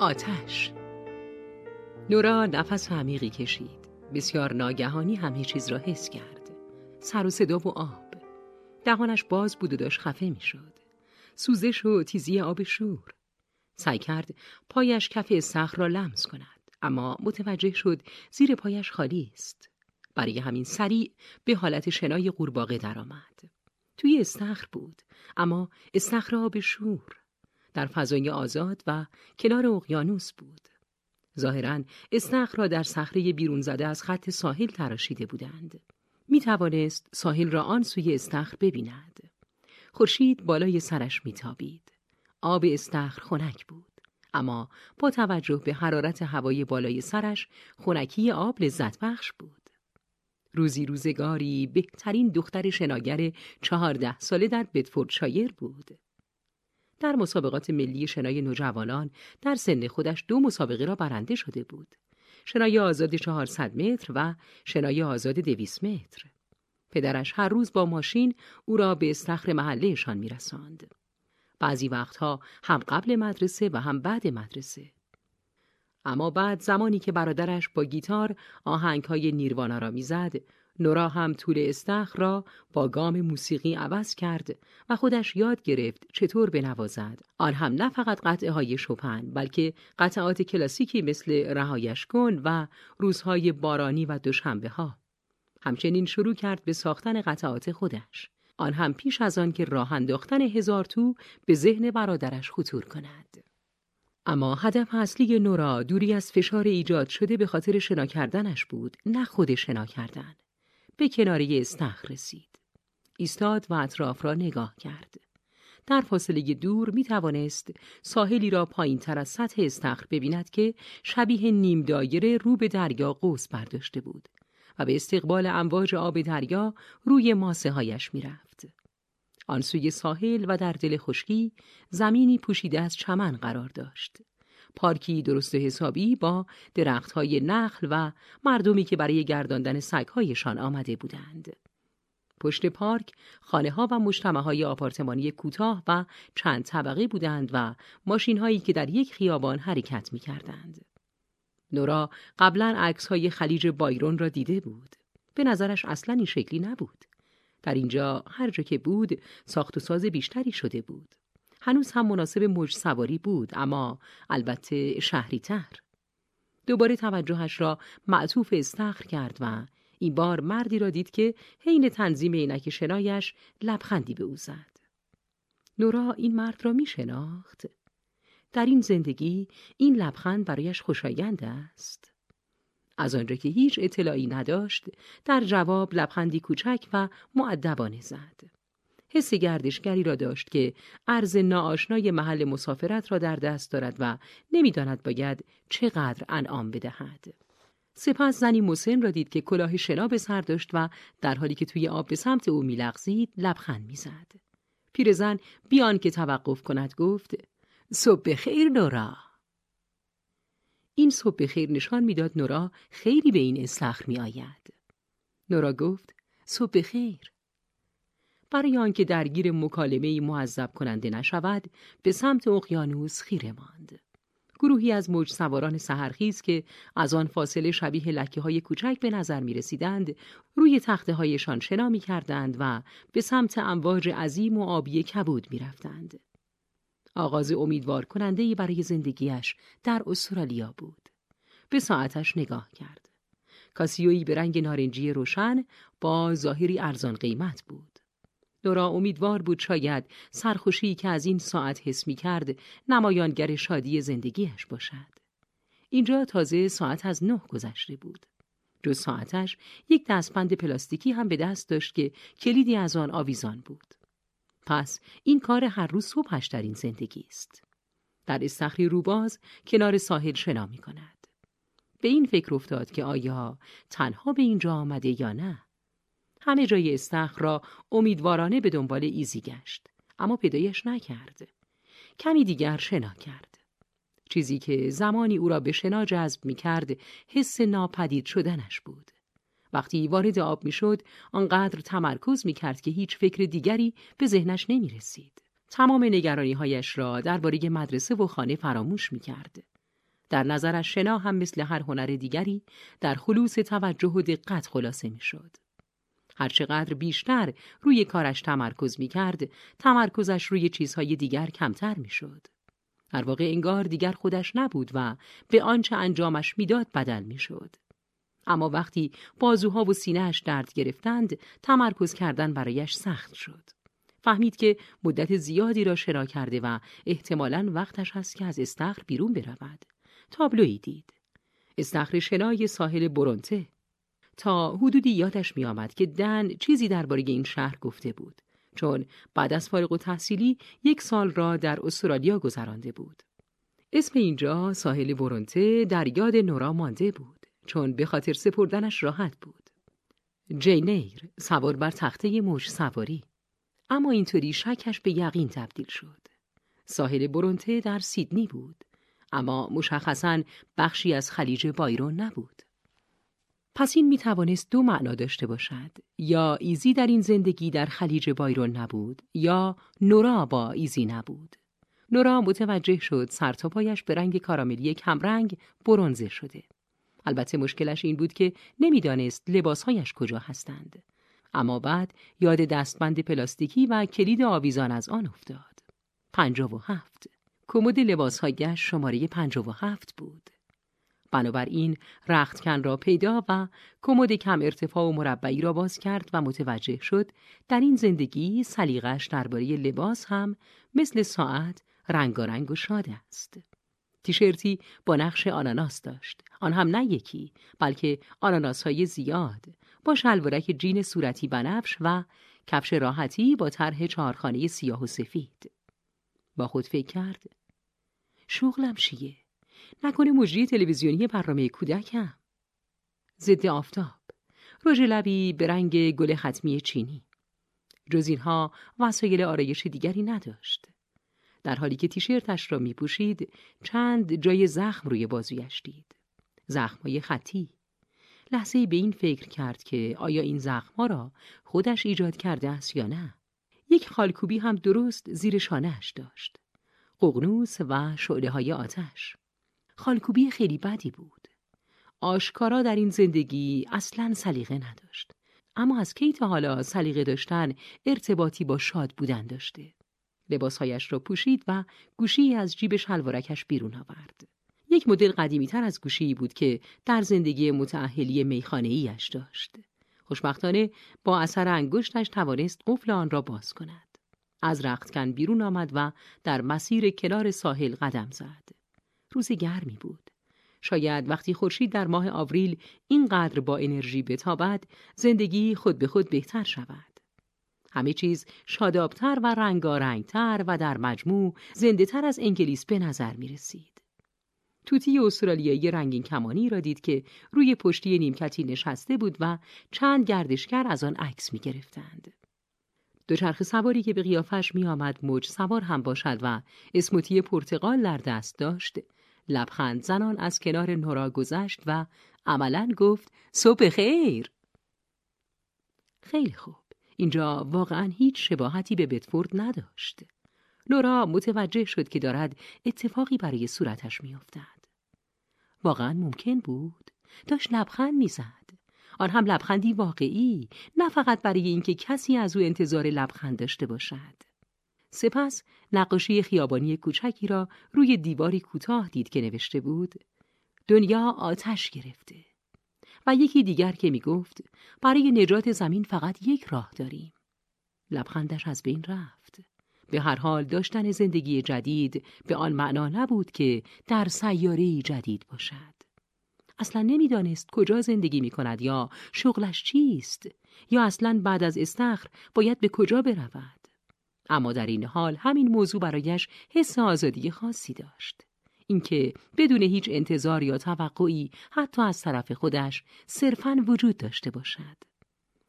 آتش. نورا نفس عمیقی کشید. بسیار ناگهانی همه چیز را حس کرد. سر و صدا و آب. دهانش باز بود و داشت خفه می‌شد سوزش و تیزی آب شور. سعی کرد پایش کف استخر را لمس کند اما متوجه شد زیر پایش خالی است. برای همین سریع به حالت شنای قورباغه درآمد. توی استخر بود اما استخر آب شور. در فضای آزاد و کنار اقیانوس بود. ظاهرا استخر را در صخره بیرون زده از خط ساحل تراشیده بودند. می توانست ساحل را آن سوی استخر ببیند. خورشید بالای سرش میتابید. آب استخر خنک بود. اما با توجه به حرارت هوای بالای سرش خنکی آب لذت بخش بود. روزی روزگاری بهترین دختر شناگر چهارده ساله در شایر بود. در مسابقات ملی شنای نوجوانان در سن خودش دو مسابقه را برنده شده بود. شنای آزاد 400 متر و شنای آزاد 200 متر. پدرش هر روز با ماشین او را به استخر محلهشان میرساند. بعضی وقتها هم قبل مدرسه و هم بعد مدرسه. اما بعد زمانی که برادرش با گیتار آهنگهای نیروانا را می‌زد نورا هم طول استخر را با گام موسیقی عوض کرد و خودش یاد گرفت چطور بنوازد. آن هم نه فقط قطعه های شپن بلکه قطعات کلاسیکی مثل رهایش کن و روزهای بارانی و دوشنبه ها همچنین شروع کرد به ساختن قطعات خودش. آن هم پیش از آن که راه انداختن هزار تو به ذهن برادرش خطور کند. اما هدف اصلی نورا دوری از فشار ایجاد شده به خاطر شنا کردنش بود نه خود شنا کردن. به کناری استخر رسید ایستاد و اطراف را نگاه کرد در فاصله دور می توانست ساحلی را پایین تر از سطح استخر ببیند که شبیه نیم دایره رو به دریا قوس برداشته بود و به استقبال امواج آب دریا روی ماسه هایش می رفت. آن سوی ساحل و در دل خشکی زمینی پوشیده از چمن قرار داشت. پارکی درست حسابی با درختهای نخل و مردمی که برای گرداندن سگهایشان آمده بودند. پشت پارک خانه ها و مجتمع های آپارتمانی کوتاه و چند طبقه بودند و ماشین هایی که در یک خیابان حرکت می کردند. نورا قبلا عکس های خلیج بایرون را دیده بود. به نظرش اصلا این شکلی نبود. در اینجا هر جا که بود ساخت و ساز بیشتری شده بود. هنوز هم مناسب موج سواری بود اما البته شهری تر. دوباره توجهش را معطوف استخر کرد و این بار مردی را دید که حین تنظیم عینک شنایش لبخندی به او زد. نورا این مرد را می شناخت. در این زندگی این لبخند برایش خوشایند است. از آنجا که هیچ اطلاعی نداشت در جواب لبخندی کوچک و معدبانه زد. حس گردشگری را داشت که عرض ناآشنای محل مسافرت را در دست دارد و نمی‌داند باید چقدر انعام بدهد. سپس زنی مسن را دید که کلاه شنا به سر داشت و در حالی که توی آب به سمت او میلغزید لبخند می‌زد. پیرزن بیان که توقف کند گفت صبح خیر نورا این صبح خیر نشان می‌داد نورا خیلی به این استخر می آید. نورا گفت صبح خیر برای آنکه درگیر مکالمه معذب کننده نشود به سمت اقیانوس خیره ماند گروهی از موج سواران سهرخیز که از آن فاصله شبیه لکه های کوچک به نظر می رسیدند روی تخته هایشان شنا می کردند و به سمت امواج عظیم و آبی کبود می رفتند. آغاز امیدوار کننده برای زندگیش در استرالیا بود. به ساعتش نگاه کرد. کاسیویی به رنگ نارنجی روشن با ظاهری ارزان قیمت بود. دورا امیدوار بود شاید سرخوشی که از این ساعت حس می کرد نمایانگر شادی زندگیش باشد. اینجا تازه ساعت از نه گذشته بود. جز ساعتش یک دستبند پلاستیکی هم به دست داشت که کلیدی از آن آویزان بود. پس این کار هر روز صبحش در این زندگی است. در استخری روباز کنار ساحل شنا می کند. به این فکر افتاد که آیا تنها به اینجا آمده یا نه؟ همه جای استخر را امیدوارانه به دنبال ایزی گشت اما پیدایش نکرد کمی دیگر شنا کرد چیزی که زمانی او را به شنا جذب می کرد حس ناپدید شدنش بود وقتی وارد آب می شد آنقدر تمرکز می کرد که هیچ فکر دیگری به ذهنش نمی رسید. تمام نگرانی هایش را درباره مدرسه و خانه فراموش می کرد. در نظرش شنا هم مثل هر هنر دیگری در خلوص توجه و دقت خلاصه می‌شد. هرچقدر بیشتر روی کارش تمرکز می کرد، تمرکزش روی چیزهای دیگر کمتر می شد. در واقع انگار دیگر خودش نبود و به آنچه انجامش می‌داد بدل می شد. اما وقتی بازوها و سینهش درد گرفتند تمرکز کردن برایش سخت شد. فهمید که مدت زیادی را شنا کرده و احتمالا وقتش هست که از استخر بیرون برود. تابلویی دید. استخر شنای ساحل برونته. تا حدودی یادش می آمد که دن چیزی درباره این شهر گفته بود. چون بعد از فارغ و تحصیلی یک سال را در استرالیا گذرانده بود. اسم اینجا ساحل برونته در یاد نورا مانده بود چون به خاطر سپردنش راحت بود. جینیر سوار بر تخته موج سواری اما اینطوری شکش به یقین تبدیل شد. ساحل برونته در سیدنی بود اما مشخصا بخشی از خلیج بایرون نبود. پس این می توانست دو معنا داشته باشد. یا ایزی در این زندگی در خلیج بایرون نبود یا نورا با ایزی نبود. نورا متوجه شد سرتاپایش به رنگ کاراملی کمرنگ برونزه شده. البته مشکلش این بود که نمی‌دانست لباسهایش کجا هستند. اما بعد یاد دستبند پلاستیکی و کلید آویزان از آن افتاد. پنجاه و هفت. کمد لباسهایش شماره پنجاه و هفت بود. بنابراین رختکن را پیدا و کمد کم ارتفاع و مربعی را باز کرد و متوجه شد در این زندگی سلیقش درباره لباس هم مثل ساعت رنگارنگ و شاد است. تیشرتی با نقش آناناس داشت. آن هم نه یکی بلکه آناناس های زیاد با شلوارک جین صورتی بنفش و کفش راحتی با طرح چهارخانه سیاه و سفید. با خود فکر کرد شغلم چیه؟ نکنه مجری تلویزیونی برنامه کودکم. ضد آفتاب. رژ لبی به رنگ گل ختمی چینی. جز اینها وسایل آرایش دیگری نداشت. در حالی که تیشرتش را می پوشید چند جای زخم روی بازویش دید. زخمهای خطی. لحظه به این فکر کرد که آیا این زخمها را خودش ایجاد کرده است یا نه. یک خالکوبی هم درست زیر شانهش داشت. قغنوس و شعله های آتش. خالکوبی خیلی بدی بود. آشکارا در این زندگی اصلا سلیقه نداشت. اما از کی تا حالا سلیقه داشتن ارتباطی با شاد بودن داشته. لباسهایش را پوشید و گوشی از جیب شلوارکش بیرون آورد. یک مدل قدیمی تر از گوشی بود که در زندگی متعهلی میخانه ایش داشت. خوشبختانه با اثر انگشتش توانست قفل آن را باز کند. از رختکن بیرون آمد و در مسیر کنار ساحل قدم زد. روز گرمی بود. شاید وقتی خورشید در ماه آوریل اینقدر با انرژی بتابد زندگی خود به خود بهتر شود. همه چیز شادابتر و رنگارنگتر و در مجموع زنده تر از انگلیس به نظر می رسید. توتی استرالیایی رنگین کمانی را دید که روی پشتی نیمکتی نشسته بود و چند گردشگر از آن عکس می گرفتند. دوچرخ سواری که به قیافش می آمد موج سوار هم باشد و اسموتی پرتقال در دست داشت لبخند زنان از کنار نورا گذشت و عملا گفت صبح خیر. خیلی خوب. اینجا واقعا هیچ شباهتی به بتفورد نداشت. نورا متوجه شد که دارد اتفاقی برای صورتش میافتد. واقعا ممکن بود. داشت لبخند می‌زد. آن هم لبخندی واقعی. نه فقط برای اینکه کسی از او انتظار لبخند داشته باشد. سپس نقاشی خیابانی کوچکی را روی دیواری کوتاه دید که نوشته بود دنیا آتش گرفته. و یکی دیگر که می گفت برای نجات زمین فقط یک راه داریم. لبخندش از بین رفت. به هر حال داشتن زندگی جدید به آن معنا نبود که در سیاره جدید باشد. اصلا نمی‌دانست کجا زندگی می کند یا شغلش چیست یا اصلا بعد از استخر باید به کجا برود. اما در این حال همین موضوع برایش حس آزادی خاصی داشت. اینکه بدون هیچ انتظار یا توقعی حتی از طرف خودش صرفاً وجود داشته باشد.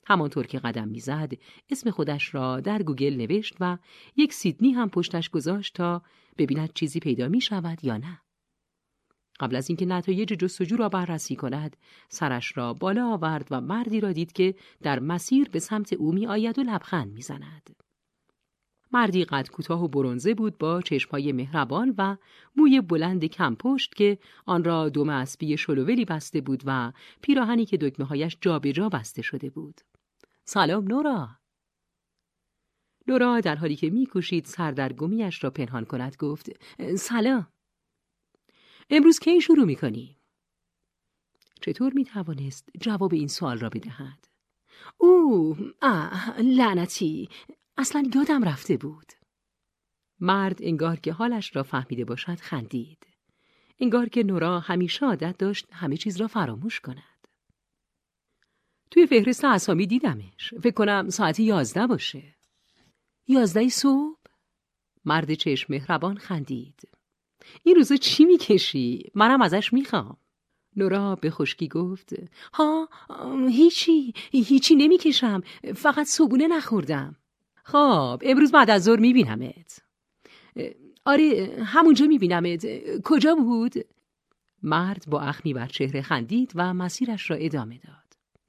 همانطور که قدم می‌زد اسم خودش را در گوگل نوشت و یک سیدنی هم پشتش گذاشت تا ببیند چیزی پیدا می شود یا نه. قبل از اینکه نتایج جستجو را بررسی کند سرش را بالا آورد و مردی را دید که در مسیر به سمت او می آید و لبخند می‌زند. مردی قد کوتاه و برونزه بود با چشمهای مهربان و موی بلند کمپشت که آن را دم اسبی شلوولی بسته بود و پیراهنی که دکمه هایش جابجا بسته شده بود. سلام نورا. نورا در حالی که میکوشید سردرگمیش را پنهان کند گفت سلام. امروز کی شروع می‌کنی؟ چطور می‌توانست جواب این سوال را بدهد؟ او آه لعنتی اصلا یادم رفته بود. مرد انگار که حالش را فهمیده باشد خندید. انگار که نورا همیشه عادت داشت همه چیز را فراموش کند. توی فهرست اسامی دیدمش. فکر کنم ساعت یازده باشه. یازده صبح؟ مرد چشم مهربان خندید. این روزا چی می‌کشی؟ منم ازش می‌خوام. نورا به خشکی گفت ها هیچی هیچی نمی‌کشم. فقط صبونه نخوردم. خب امروز بعد از ظهر میبینمت آره همونجا میبینمت کجا بود؟ مرد با اخمی بر چهره خندید و مسیرش را ادامه داد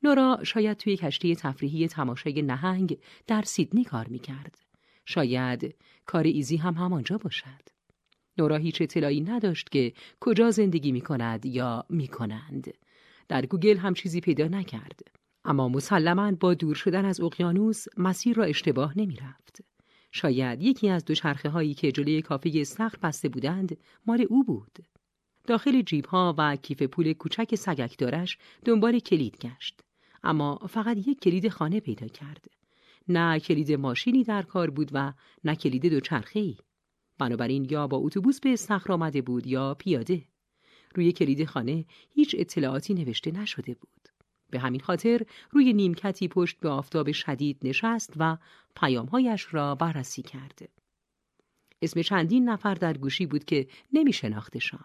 نورا شاید توی کشتی تفریحی تماشای نهنگ در سیدنی کار می‌کرد شاید کار ایزی هم همانجا باشد نورا هیچ اطلاعی نداشت که کجا زندگی می کند یا می کنند. در گوگل هم چیزی پیدا نکرد. اما مسلما با دور شدن از اقیانوس مسیر را اشتباه نمی رفت. شاید یکی از دو چرخه هایی که جلوی کافه سخت بسته بودند مال او بود. داخل جیب ها و کیف پول کوچک سگکدارش دنبال کلید گشت. اما فقط یک کلید خانه پیدا کرد. نه کلید ماشینی در کار بود و نه کلید دوچرخه ای. بنابراین یا با اتوبوس به استخر آمده بود یا پیاده روی کلید خانه هیچ اطلاعاتی نوشته نشده بود به همین خاطر روی نیمکتی پشت به آفتاب شدید نشست و پیامهایش را بررسی کرد اسم چندین نفر در گوشی بود که نمی شناختشان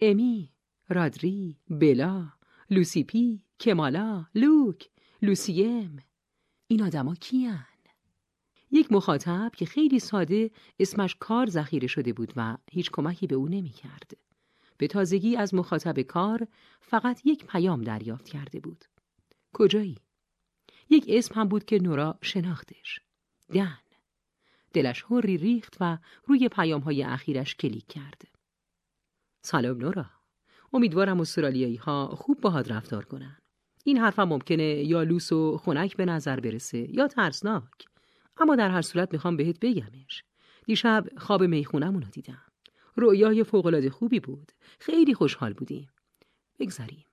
امی، رادری، بلا، لوسی پی، کمالا، لوک، لوسی ام این آدما کیان؟ یک مخاطب که خیلی ساده اسمش کار ذخیره شده بود و هیچ کمکی به او نمی کرد. به تازگی از مخاطب کار فقط یک پیام دریافت کرده بود. کجایی؟ یک اسم هم بود که نورا شناختش. دن. دلش هری ریخت و روی پیام های اخیرش کلیک کرد. سلام نورا. امیدوارم استرالیایی ها خوب باهات رفتار کنن. این حرفم ممکنه یا لوس و خنک به نظر برسه یا ترسناک. اما در هر صورت می‌خوام بهت بگمش دیشب خواب میخونمون رو دیدم رویای فوقالعاده خوبی بود. خیلی خوشحال بودیم. بگذریم.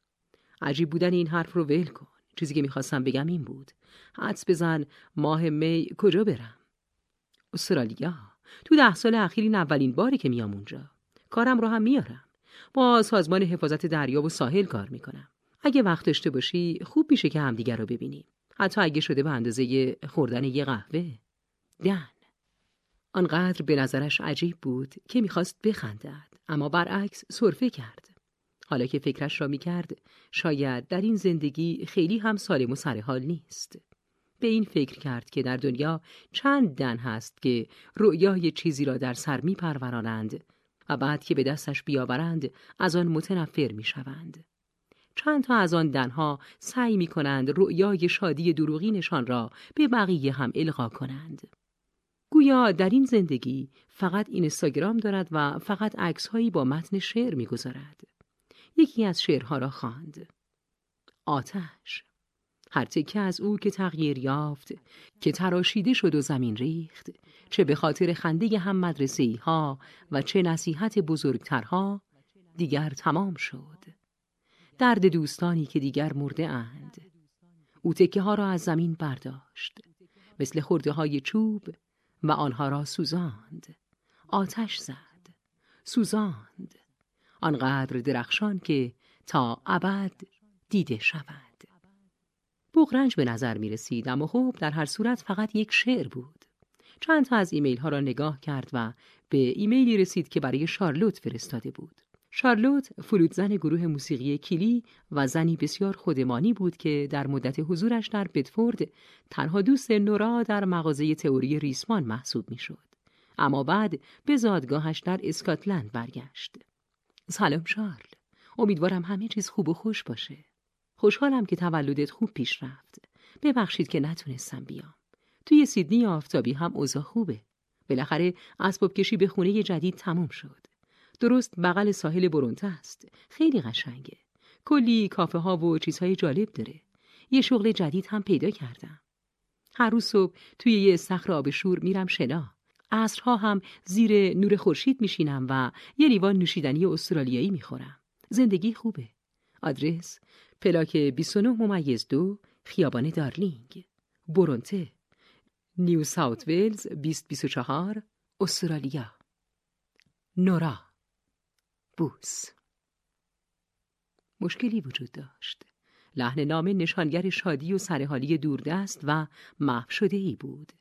عجیب بودن این حرف رو ول کن. چیزی که می‌خواستم بگم این بود. حدس بزن ماه می کجا برم؟ استرالیا. تو ده سال اخیر این اولین باری که میام اونجا. کارم رو هم میارم. با سازمان حفاظت دریا و ساحل کار می‌کنم. اگه وقت داشته باشی خوب میشه که همدیگر رو ببینیم. حتی اگه شده به اندازه خوردن یه قهوه. دن آنقدر به نظرش عجیب بود که می‌خواست بخندد اما برعکس صرفه کرد. حالا که فکرش را می‌کرد شاید در این زندگی خیلی هم سالم و سرحال نیست. به این فکر کرد که در دنیا چند دن هست که رؤیای چیزی را در سر میپرورانند و بعد که به دستش بیاورند از آن متنفر می‌شوند. چند تا از آن دنها سعی می کنند رؤیای شادی دروغینشان را به بقیه هم القا کنند. گویا در این زندگی فقط اینستاگرام دارد و فقط عکسهایی با متن شعر می‌گذارد. یکی از شعرها را خواند. آتش هر تکه از او که تغییر یافت که تراشیده شد و زمین ریخت چه به خاطر خنده هم مدرسه ها و چه نصیحت بزرگترها دیگر تمام شد درد دوستانی که دیگر مرده اند او تکه ها را از زمین برداشت مثل خورده های چوب و آنها را سوزاند. آتش زد. سوزاند. آنقدر درخشان که تا ابد دیده شود. بغرنج به نظر می رسید اما خوب در هر صورت فقط یک شعر بود. چند تا از ایمیل ها را نگاه کرد و به ایمیلی رسید که برای شارلوت فرستاده بود. شارلوت فلوتزن گروه موسیقی کلی و زنی بسیار خودمانی بود که در مدت حضورش در بتفورد تنها دوست نورا در مغازه تئوری ریسمان محسوب می‌شد. اما بعد به زادگاهش در اسکاتلند برگشت. سلام شارل. امیدوارم همه چیز خوب و خوش باشه. خوشحالم که تولدت خوب پیش رفت. ببخشید که نتونستم بیام. توی سیدنی آفتابی هم اوضاع خوبه. بالاخره اسباب کشی به خونه جدید تموم شد. درست بغل ساحل برونته است. خیلی قشنگه. کلی کافه ها و چیزهای جالب داره. یه شغل جدید هم پیدا کردم. هر روز صبح توی یه صخر آب شور میرم شنا. عصرها هم زیر نور خورشید میشینم و یه لیوان نوشیدنی استرالیایی می‌خورم. زندگی خوبه. آدرس پلاک 29 ممیز دو خیابان دارلینگ برونته نیو ساوت ویلز 2024 استرالیا نورا بوس مشکلی وجود داشت لحن نام نشانگر شادی و سرحالی دوردست و محو شده ای بود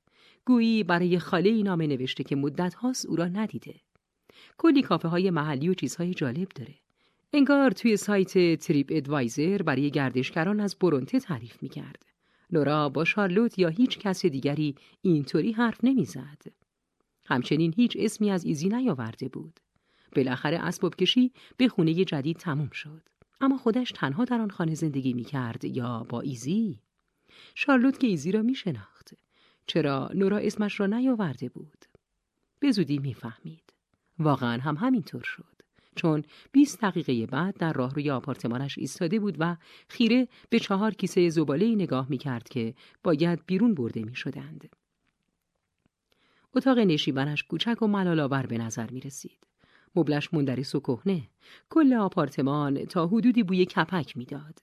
گویی برای خاله ای نامه نوشته که مدت هاست او را ندیده کلی کافه های محلی و چیزهای جالب داره انگار توی سایت تریپ ادوایزر برای گردشگران از برونته تعریف می‌کرد. نورا با شارلوت یا هیچ کس دیگری اینطوری حرف نمی‌زد. همچنین هیچ اسمی از ایزی نیاورده بود. بالاخره اسباب کشی به خونه جدید تموم شد. اما خودش تنها در آن خانه زندگی می کرد یا با ایزی؟ شارلوت که ایزی را می شناخت. چرا نورا اسمش را نیاورده بود؟ به زودی می‌فهمید. واقعا هم همینطور شد. چون 20 دقیقه بعد در راهروی آپارتمانش ایستاده بود و خیره به چهار کیسه زباله نگاه می کرد که باید بیرون برده می شدند. اتاق نشیبنش کوچک و ملالاور به نظر می رسید. مبلش مندرس و کهنه کل آپارتمان تا حدودی بوی کپک می‌داد.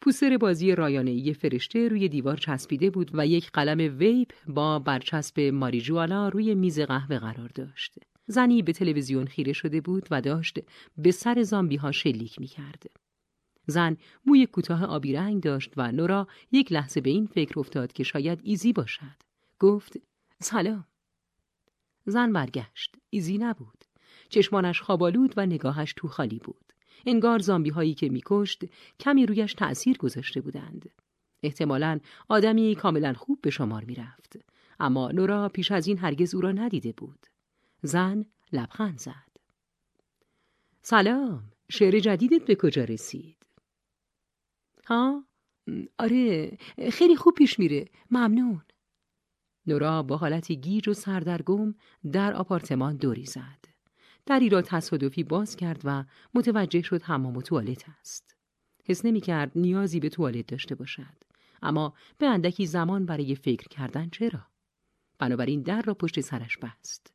پوستر بازی رایانه‌ای فرشته روی دیوار چسبیده بود و یک قلم ویپ با برچسب ماریجوانا روی میز قهوه قرار داشت. زنی به تلویزیون خیره شده بود و داشت به سر زامبی ها شلیک می کرد. زن موی کوتاه آبی رنگ داشت و نورا یک لحظه به این فکر افتاد که شاید ایزی باشد. گفت سلام. زن برگشت. ایزی نبود. چشمانش خوابالود و نگاهش تو خالی بود. انگار زامبی هایی که میکشت کمی رویش تأثیر گذاشته بودند. احتمالا آدمی کاملا خوب به شمار می‌رفت. اما نورا پیش از این هرگز او را ندیده بود. زن لبخند زد. سلام، شعر جدیدت به کجا رسید؟ ها؟ آره، خیلی خوب پیش میره. ممنون. نورا با حالتی گیج و سردرگم در آپارتمان دوری زد. دری را تصادفی باز کرد و متوجه شد حمام و توالت است. حس نمی کرد نیازی به توالت داشته باشد. اما به اندکی زمان برای فکر کردن چرا؟ بنابراین در را پشت سرش بست.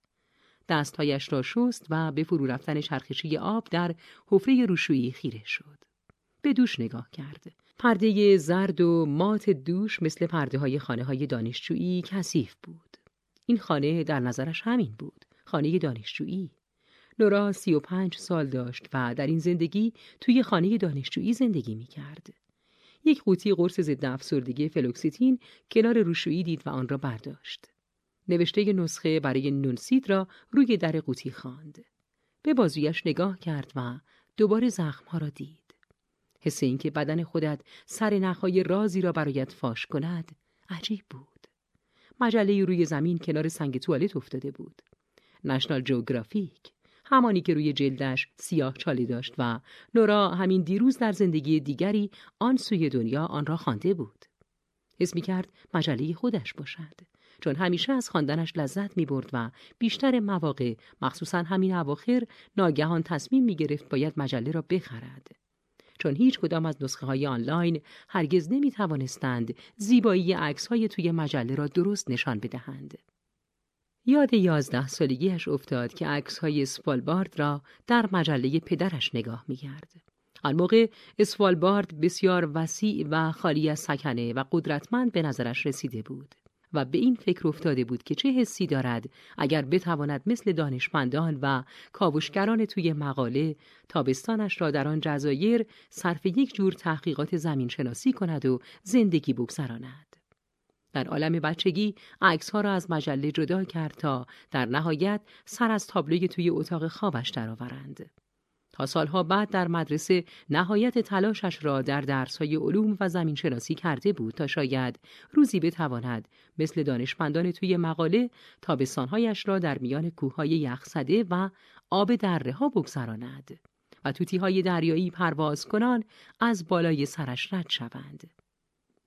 دستهایش را شست و به فرو رفتن چرخشی آب در حفره روشویی خیره شد. به دوش نگاه کرد. پرده زرد و مات دوش مثل پرده های خانه های دانشجویی کثیف بود. این خانه در نظرش همین بود. خانه دانشجویی. نورا سی و پنج سال داشت و در این زندگی توی خانه دانشجویی زندگی می کرد. یک قوطی قرص ضد افسردگی فلوکسیتین کنار روشویی دید و آن را برداشت. نوشته نسخه برای نونسید را روی در قوطی خواند. به بازویش نگاه کرد و دوباره زخمها را دید. حس اینکه بدن خودت سر نخهای رازی را برایت فاش کند عجیب بود. مجله روی زمین کنار سنگ توالت افتاده بود. نشنال جوگرافیک همانی که روی جلدش سیاه چاله داشت و نورا همین دیروز در زندگی دیگری آن سوی دنیا آن را خوانده بود. حس می کرد مجله خودش باشد. چون همیشه از خواندنش لذت می برد و بیشتر مواقع مخصوصا همین اواخر ناگهان تصمیم می گرفت باید مجله را بخرد. چون هیچ کدام از نسخه های آنلاین هرگز نمی توانستند زیبایی عکس های توی مجله را درست نشان بدهند. یاد یازده سالگیش افتاد که عکس های اسفالبارد را در مجله پدرش نگاه می کرد. آن موقع اسفالبارد بسیار وسیع و خالی از سکنه و قدرتمند به نظرش رسیده بود. و به این فکر افتاده بود که چه حسی دارد اگر بتواند مثل دانشمندان و کاوشگران توی مقاله تابستانش را در آن جزایر صرف یک جور تحقیقات زمین شناسی کند و زندگی بگذراند. در عالم بچگی عکس ها را از مجله جدا کرد تا در نهایت سر از تابلوی توی اتاق خوابش درآورند. تا سالها بعد در مدرسه نهایت تلاشش را در درسهای علوم و زمین شناسی کرده بود تا شاید روزی بتواند مثل دانشمندان توی مقاله تابستانهایش را در میان کوههای یخزده و آب دره ها بگذراند و توتی های دریایی پرواز کنان از بالای سرش رد شوند.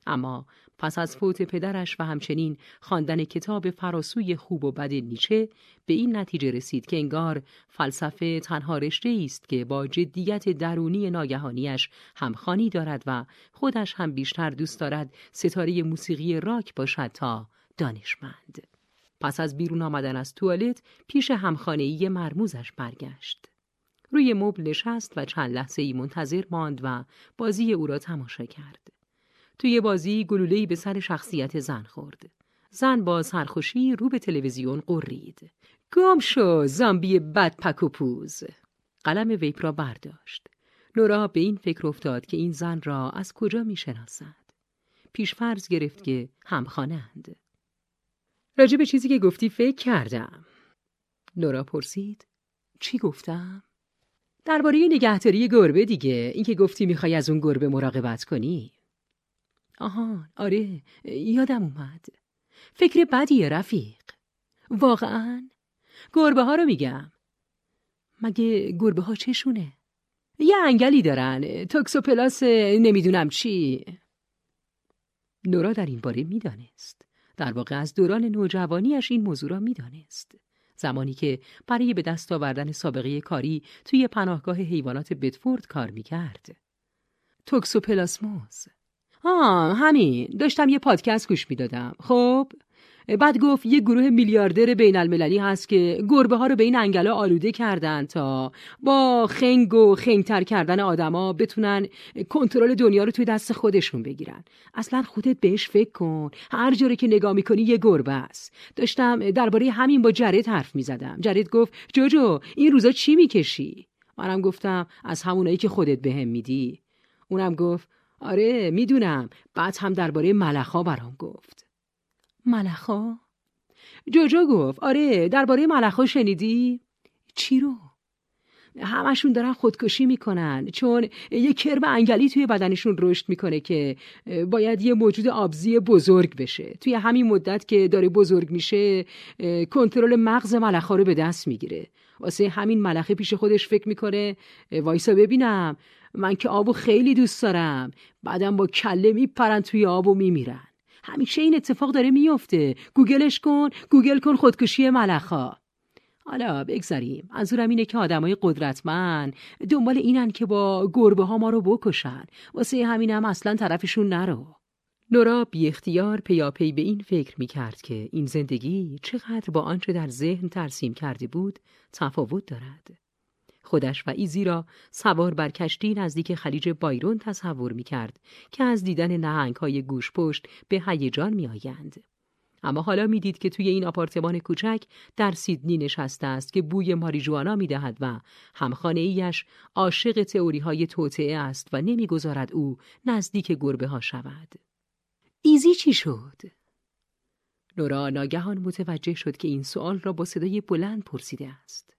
اما پس از فوت پدرش و همچنین خواندن کتاب فراسوی خوب و بد نیچه به این نتیجه رسید که انگار فلسفه تنها رشته است که با جدیت درونی ناگهانیش همخانی دارد و خودش هم بیشتر دوست دارد ستاره موسیقی راک باشد تا دانشمند. پس از بیرون آمدن از توالت پیش همخانه‌ای مرموزش برگشت. روی مبل نشست و چند لحظه ای منتظر ماند و بازی او را تماشا کرد. توی بازی گلوله‌ای به سر شخصیت زن خورد. زن با سرخوشی رو به تلویزیون قرید. گم شو زامبی بد پک و پوز. قلم ویپ را برداشت. نورا به این فکر افتاد که این زن را از کجا می شناسد. پیش فرض گرفت که همخانند. راجع به چیزی که گفتی فکر کردم. نورا پرسید. چی گفتم؟ درباره نگهداری گربه دیگه اینکه گفتی می‌خوای از اون گربه مراقبت کنی آها آره یادم اومد. فکر بدیه رفیق؟ واقعا؟ گربه ها رو میگم. مگه گربه ها چشونه؟ یه انگلی دارن توکسوپلاس نمی‌دونم چی. نورا در این باره می‌دانست. در واقع از دوران نوجوانیش این موضوع را می‌دانست. زمانی که برای به دست آوردن سابقه کاری توی پناهگاه حیوانات بدفورد کار می‌کرد. توکسوپلاسموز آه همین داشتم یه پادکست گوش می‌دادم. خب؟ بعد گفت یه گروه میلیاردر بین المللی هست که گربه ها رو به این انگلا آلوده کردن تا با خنگ و خنگتر کردن آدما بتونن کنترل دنیا رو توی دست خودشون بگیرن. اصلا خودت بهش فکر کن. هر جوری که نگاه می‌کنی یه گربه است. داشتم درباره همین با جرید حرف می‌زدم. جرید گفت جوجو این روزا چی می‌کشی؟ منم گفتم از همونایی که خودت بهم میدی. اونم گفت آره می‌دونم بعد هم درباره ملخا برام گفت ملخا؟ جوجو گفت آره درباره ملخا شنیدی؟ چی رو؟ همشون دارن خودکشی می‌کنن چون یه کرم انگلی توی بدنشون رشد می‌کنه که باید یه موجود آبزی بزرگ بشه توی همین مدت که داره بزرگ میشه کنترل مغز ملخا رو به دست می‌گیره واسه همین ملخه پیش خودش فکر می‌کنه وایسا ببینم. من که آبو خیلی دوست دارم. بعدم با کله میپرن توی آبو میمیرن. همیشه این اتفاق داره میفته گوگلش کن. گوگل کن خودکشی ملخا حالا بگذاریم منظورم اینه که آدمای قدرتمند دنبال اینن که با گربه ها ما رو بکشن. واسه همینم اصلا طرفشون نرو. نورا بی اختیار پیاپی به این فکر می کرد که این زندگی چقدر با آنچه در ذهن ترسیم کرده بود تفاوت دارد. خودش و ایزی را سوار بر کشتی نزدیک خلیج بایرون تصور می کرد که از دیدن نهنگ های گوش پشت به هیجان می آیند. اما حالا می‌دید که توی این آپارتمان کوچک در سیدنی نشسته است که بوی ماریجوانا می دهد و همخانه ایش عاشق تئوری های توطعه است و نمی‌گذارد او نزدیک گربه ها شود. ایزی چی شد؟ نورا ناگهان متوجه شد که این سوال را با صدای بلند پرسیده است.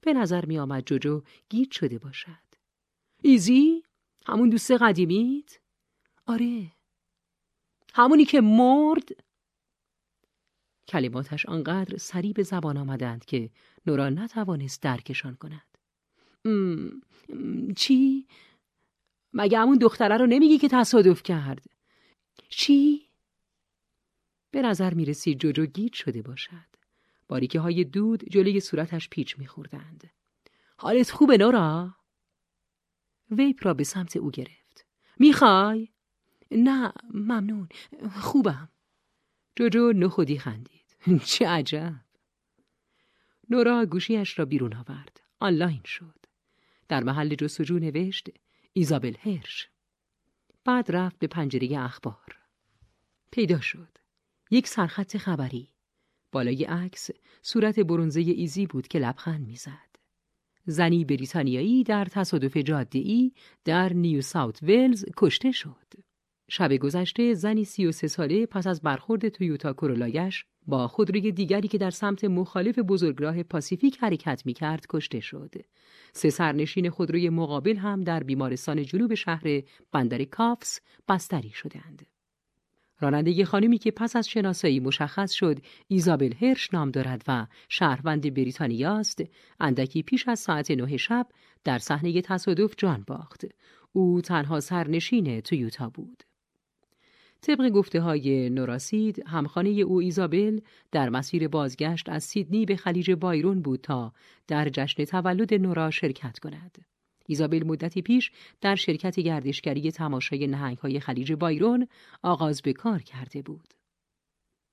به نظر می آمد جوجو گیت شده باشد. ایزی؟ همون دوست قدیمیت؟ آره. همونی که مرد؟ کلماتش آنقدر سریع به زبان آمدند که نورا نتوانست درکشان کند. ام، چی؟ مگه همون دختره رو نمیگی که تصادف کرد؟ چی؟ به نظر می رسید جوجو گیت شده باشد. باریکه های دود جلوی صورتش پیچ میخوردند. حالت خوبه نورا؟ ویپ را به سمت او گرفت. می‌خوای؟ نه ممنون خوبم. جوجو نخودی خندید. چه عجب. نورا گوشیش را بیرون آورد. آنلاین شد. در محل جستجو نوشت ایزابل هرش. بعد رفت به پنجره اخبار. پیدا شد. یک سرخط خبری. بالای عکس صورت برونزه ایزی بود که لبخند می‌زد. زنی بریتانیایی در تصادف جاده‌ای در نیو ساوت ولز کشته شد. شب گذشته زنی 33 ساله پس از برخورد تویوتا کرولایش با خودروی دیگری که در سمت مخالف بزرگراه پاسیفیک حرکت می کرد کشته شد. سه سرنشین خودروی مقابل هم در بیمارستان جنوب شهر بندر کافس بستری شدند. راننده خانمی که پس از شناسایی مشخص شد ایزابل هرش نام دارد و شهروند بریتانیا است اندکی پیش از ساعت نه شب در صحنه تصادف جان باخت او تنها سرنشین تویوتا بود طبق گفته های نوراسید همخانه او ایزابل در مسیر بازگشت از سیدنی به خلیج بایرون بود تا در جشن تولد نورا شرکت کند. ایزابل مدتی پیش در شرکت گردشگری تماشای نهنگ های خلیج بایرون آغاز به کار کرده بود.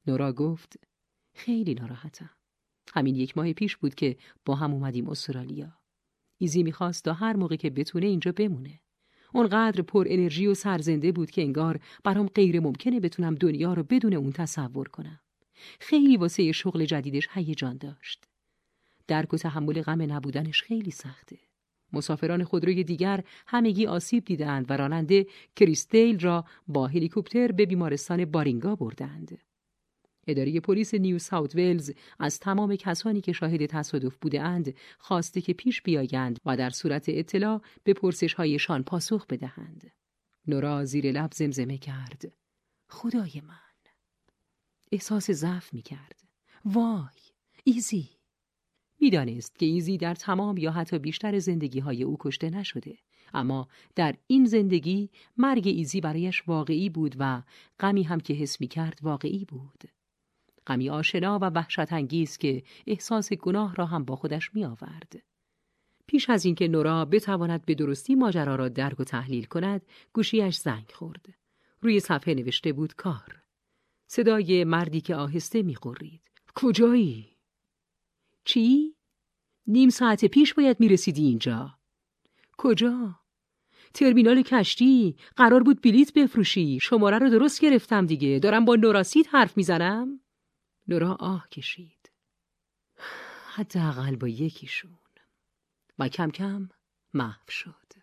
نورا گفت خیلی ناراحتم. همین یک ماه پیش بود که با هم اومدیم استرالیا. ایزی می‌خواست تا هر موقع که بتونه اینجا بمونه. اونقدر پر انرژی و سرزنده بود که انگار برام غیر ممکنه بتونم دنیا رو بدون اون تصور کنم. خیلی واسه شغل جدیدش هیجان داشت. درک و تحمل غم نبودنش خیلی سخته. مسافران خودروی دیگر همگی آسیب دیدند و راننده کریستیل را با هلیکوپتر به بیمارستان بارینگا بردند. اداره پلیس نیو ساوت ولز از تمام کسانی که شاهد تصادف بودند خواسته که پیش بیایند و در صورت اطلاع به پرسش هایشان پاسخ بدهند. نورا زیر لب زمزمه کرد. خدای من. احساس ضعف می کرد. وای. ایزی. می‌دانست که ایزی در تمام یا حتی بیشتر زندگی های او کشته نشده. اما در این زندگی مرگ ایزی برایش واقعی بود و غمی هم که حس می کرد واقعی بود. غمی آشنا و وحشت انگیز که احساس گناه را هم با خودش می آورد. پیش از اینکه نورا بتواند به درستی ماجرا را درک و تحلیل کند، گوشیش زنگ خورد. روی صفحه نوشته بود کار. صدای مردی که آهسته میقرید. کجایی؟ چی؟ نیم ساعت پیش باید می‌رسیدی اینجا. کجا؟ ترمینال کشتی قرار بود بلیت بفروشی شماره رو درست گرفتم دیگه دارم با نوراسید حرف می‌زنم نورا آه کشید. حداقل با یکیشون. و کم کم محو شد.